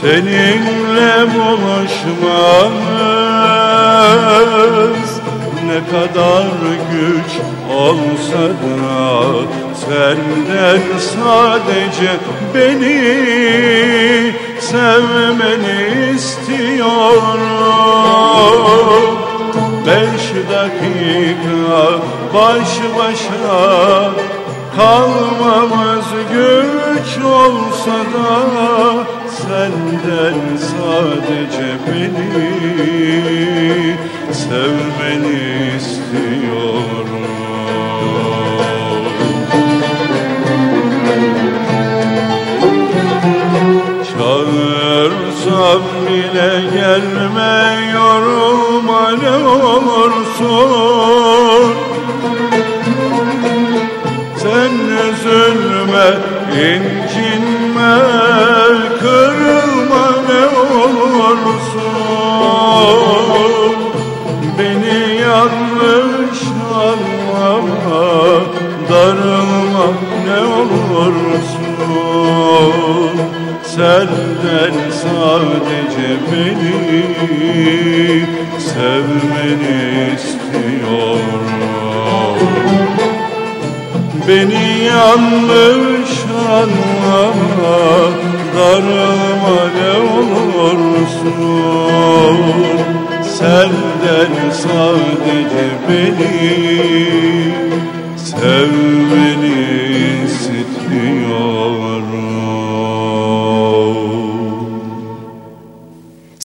Seninle buluşmamız ne kadar güç olsa da Senden sadece beni sevmeni istiyorum. Beş dakika baş başa kalmamız güç olsa da Senden sadece beni sevmeni istiyorum. Çağırsam bile gelme yorulma ne olursun. Sen üzülme incinme olursun Beni yanlış anlama darılma ne olursun. Senden sadece beni sevmeni istiyorum. Beni yanlış anlama Darılma ne sadece beni. Sevmeni